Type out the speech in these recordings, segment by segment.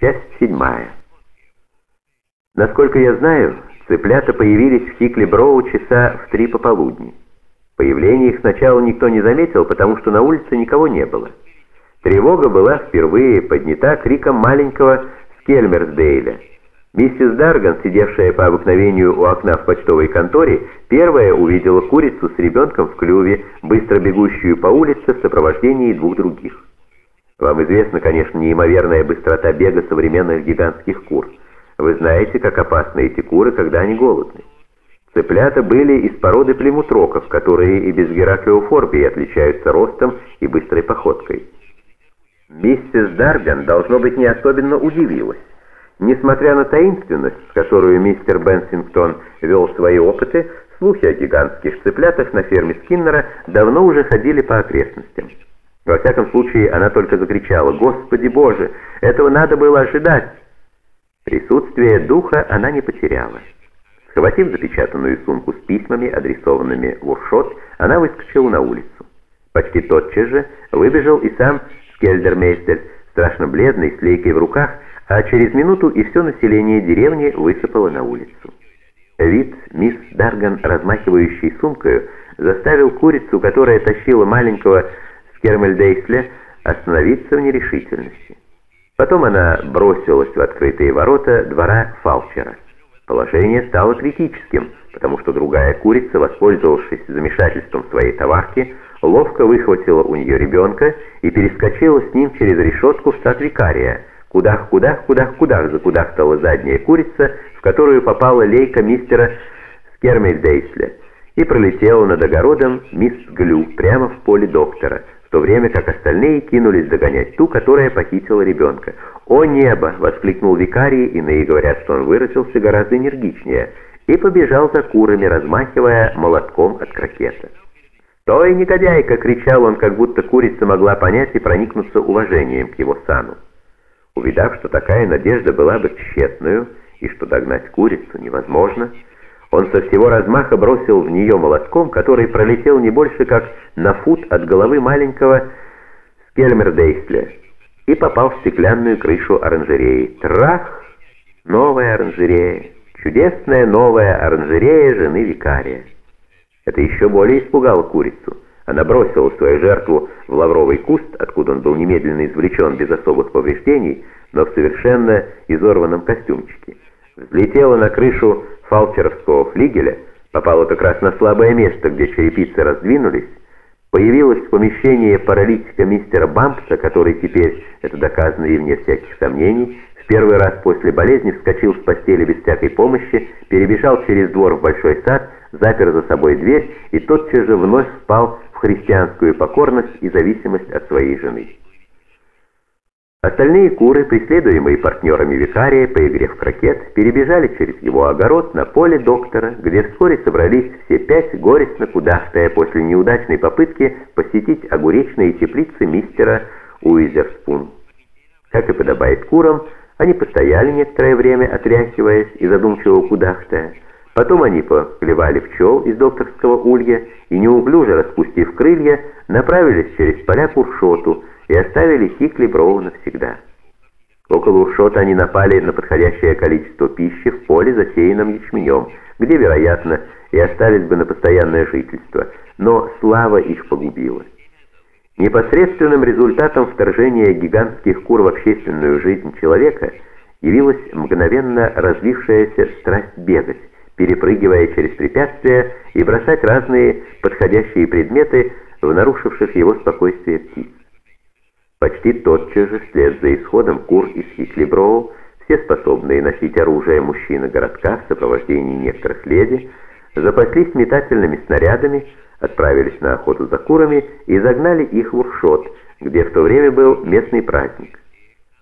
Часть седьмая. Насколько я знаю, цыплята появились в Хикли-Броу часа в три пополудни. Появление их сначала никто не заметил, потому что на улице никого не было. Тревога была впервые поднята криком маленького Скельмерсдейля. Миссис Дарган, сидевшая по обыкновению у окна в почтовой конторе, первая увидела курицу с ребенком в клюве, быстро бегущую по улице в сопровождении двух других. Вам известна, конечно, неимоверная быстрота бега современных гигантских кур. Вы знаете, как опасны эти куры, когда они голодны. Цыплята были из породы племутроков, которые и без гераклеофорбии отличаются ростом и быстрой походкой. Миссис Дарган, должно быть, не особенно удивилась. Несмотря на таинственность, с которой мистер Бенсингтон вел свои опыты, слухи о гигантских цыплятах на ферме Скиннера давно уже ходили по окрестностям. Во всяком случае, она только закричала «Господи Боже, этого надо было ожидать!» Присутствие духа она не потеряла. Схватив запечатанную сумку с письмами, адресованными в Уршот, она выскочила на улицу. Почти тотчас же выбежал и сам Скельдермейстер, страшно бледный, с лейкой в руках, а через минуту и все население деревни высыпало на улицу. Вид мисс Дарган, размахивающей сумкою, заставил курицу, которая тащила маленького Кермельдейсле остановиться в нерешительности. Потом она бросилась в открытые ворота двора Фалчера. Положение стало критическим, потому что другая курица, воспользовавшись замешательством своей товарки, ловко выхватила у нее ребенка и перескочила с ним через решетку в сад викария. Кудах, кудах, кудах, кудах закудахтала задняя курица, в которую попала лейка мистера Скермельдейсля, и пролетела над огородом мисс Глю прямо в поле доктора, в то время как остальные кинулись догонять ту, которая похитила ребенка. «О небо!» — воскликнул викарий, иные говорят, что он выразился гораздо энергичнее, и побежал за курами, размахивая молотком от крокета. «Стой, негодяйка!» — кричал он, как будто курица могла понять и проникнуться уважением к его сану. Увидав, что такая надежда была бы тщетную, и что догнать курицу невозможно, — он со всего размаха бросил в нее молотком, который пролетел не больше, как на фут от головы маленького Скельмердейсля и попал в стеклянную крышу оранжереи. Трах! Новая оранжерея. Чудесная новая оранжерея жены викария. Это еще более испугало курицу. Она бросила свою жертву в лавровый куст, откуда он был немедленно извлечен без особых повреждений, но в совершенно изорванном костюмчике. Взлетела на крышу фалчеровского флигеля, попала как раз на слабое место, где черепицы раздвинулись, появилась в помещении паралитика мистера Бампса, который теперь, это доказано и вне всяких сомнений, в первый раз после болезни вскочил с постели без всякой помощи, перебежал через двор в большой сад, запер за собой дверь и тотчас же вновь впал в христианскую покорность и зависимость от своей жены. Остальные куры, преследуемые партнерами викария по игре в крокет, перебежали через его огород на поле доктора, где вскоре собрались все пять горестно кудахтая после неудачной попытки посетить огуречные теплицы мистера Уизерспун. Как и подобает курам, они постояли некоторое время, отряхиваясь и задумчиво кудахтая. Потом они поклевали пчел из докторского улья и, неуклюже распустив крылья, направились через поля к Уршоту, и оставили Хикли Броу навсегда. Около Уршота они напали на подходящее количество пищи в поле, засеянном ячменем, где, вероятно, и остались бы на постоянное жительство, но слава их погубила. Непосредственным результатом вторжения гигантских кур в общественную жизнь человека явилась мгновенно развившаяся страсть бегать, перепрыгивая через препятствия и бросать разные подходящие предметы в нарушивших его спокойствие птиц. Почти тотчас же, вслед за исходом кур из Хиклиброу, все способные носить оружие мужчины городка в сопровождении некоторых леди, запаслись метательными снарядами, отправились на охоту за курами и загнали их в Уршот, где в то время был местный праздник.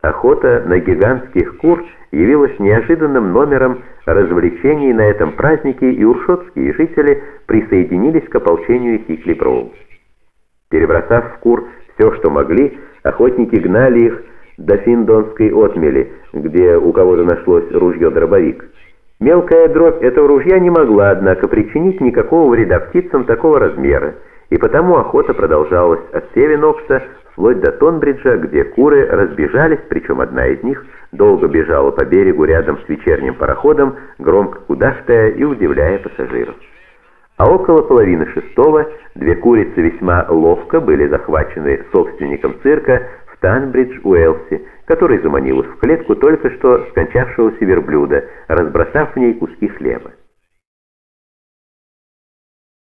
Охота на гигантских кур явилась неожиданным номером развлечений на этом празднике, и уршотские жители присоединились к ополчению Хиклиброу. Перебросав в кур все, что могли, Охотники гнали их до Финдонской отмели, где у кого-то нашлось ружье-дробовик. Мелкая дробь этого ружья не могла, однако, причинить никакого вреда птицам такого размера, и потому охота продолжалась от Севинокса вплоть до Тонбриджа, где куры разбежались, причем одна из них долго бежала по берегу рядом с вечерним пароходом, громко кудахтая и удивляя пассажиров. А около половины шестого две курицы весьма ловко были захвачены собственником цирка в Танбридж, Уэлси, который заманил их в клетку только что скончавшегося верблюда, разбросав в ней куски хлеба.